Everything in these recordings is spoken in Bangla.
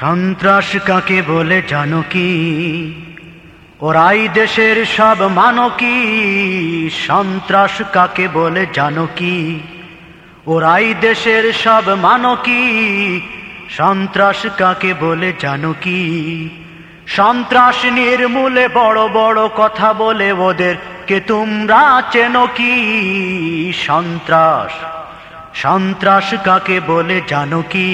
সন্ত্রাস কাকে বলে জানো কি? ওরাই দেশের সব মানো কি? সন্ত্রাস কাকে বলে জানো কি? ওরাই দেশের সব মানো কি? সন্ত্রাস কাকে বলে জানো কি? সন্ত্রাস নির্মূলে বড় বড় কথা বলে ওদের কে তোমরা চেনো কি? সন্ত্রাস সন্ত্রাস কাকে বলে জানো কি?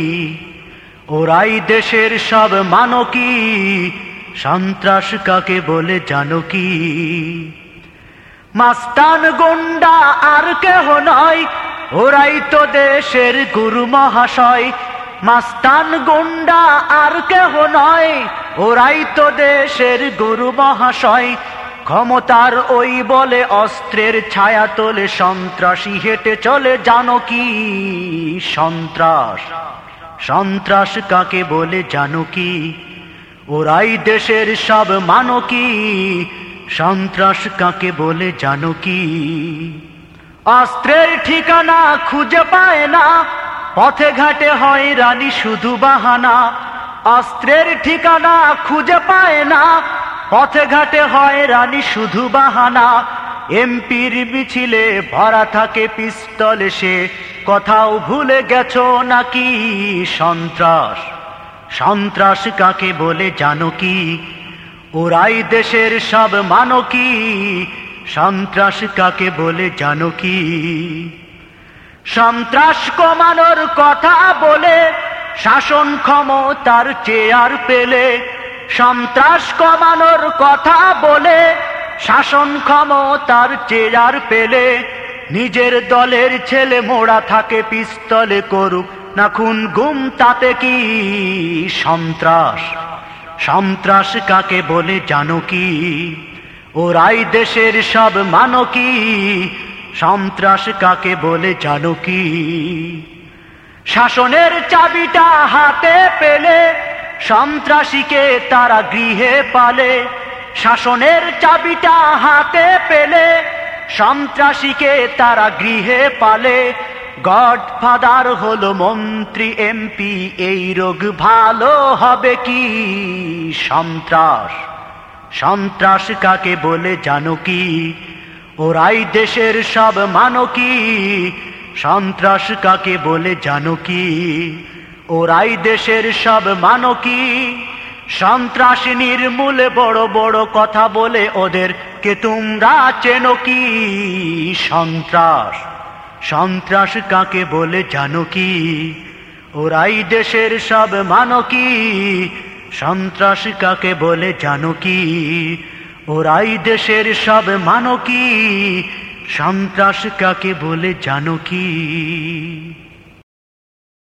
ওরাই দেশের সব মানো কি সন্ত্রাস কাকে বলে জানো কি মাস্তান গুন্ডা আর কেহ নয়, ওরাই তো দেশের গুরু মহাশয়। মাস্তান গুন্ডা আর কেহ নয়, ওরাই তো দেশের গুরু মহাশয়। ক্ষমতার ওই বলে অস্ত্রের ছায়া তোলে সন্ত্রাসী, হেঁটে চলে জানো কি সন্ত্রাস। সন্ত্রাস কাকে বলে জানো কি? ওরাই দেশের সব মানো কি? সন্ত্রাস কাকে বলে জানো কি? অস্ত্রের ঠিকানা খুঁজে পায় না, পথে ঘাটে হয় রানী শুধু বাহানা। অস্ত্রের ঠিকানা খুঁজে পায় না, পথে ঘাটে হয় রানী শুধু বাহানা। এমপির মিছিলে ভরা থাকে পিস্তলে সে কথাও ভুলে গেছো নাকি সন্ত্রাস? সন্ত্রাস কাকে বলে জানো কি? ওরাই দেশের সব মানো কি? সন্ত্রাস কাকে বলে জানো কি? সন্ত্রাস কমানোর কথা বলে, শাসন ক্ষমতার চেয়ার পেলে। সন্ত্রাস কমানোর কথা বলে শাসন ক্ষমতার চেয়ার পেলে নিজের দলের ছেলে মোড়া থাকে, পিস্তলে করুক। না খুন গুম, তাতে কি সন্ত্রাস? সন্ত্রাস কাকে বলে জানো কি? ওরাই দেশের সব মানো কি? সন্ত্রাস কাকে বলে জানো কি? শাসনের চাবিটা হাতে পেলে, সন্ত্রাসীকে তারা গৃহে পালে। শাসনের চাবিটা হাতে পেলে, সন্ত্রাসীকে তারা গৃহে পালে। গড ফাদার হলো মন্ত্রী, এমপি, এই রোগ ভালো হবে কি? সন্ত্রাস। সন্ত্রাস কাকে বলে জানো কি? ওরাই দেশের সব মানো কি? সন্ত্রাস কাকে বলে জানো কি? ওরাই দেশের সব মানো কি? সন্ত্রাস নির্মূলে বড় বড় কথা বলে ওদের কে তোমরা চেনো কি? সন্ত্রাস। সন্ত্রাস কাকে বলে জানো কি? ওরাই দেশের সব মানো কি সন্ত্রাস কাকে বলে জানো কি? ওরাই দেশের সব মানো কি সন্ত্রাস কাকে বলে জানো কি?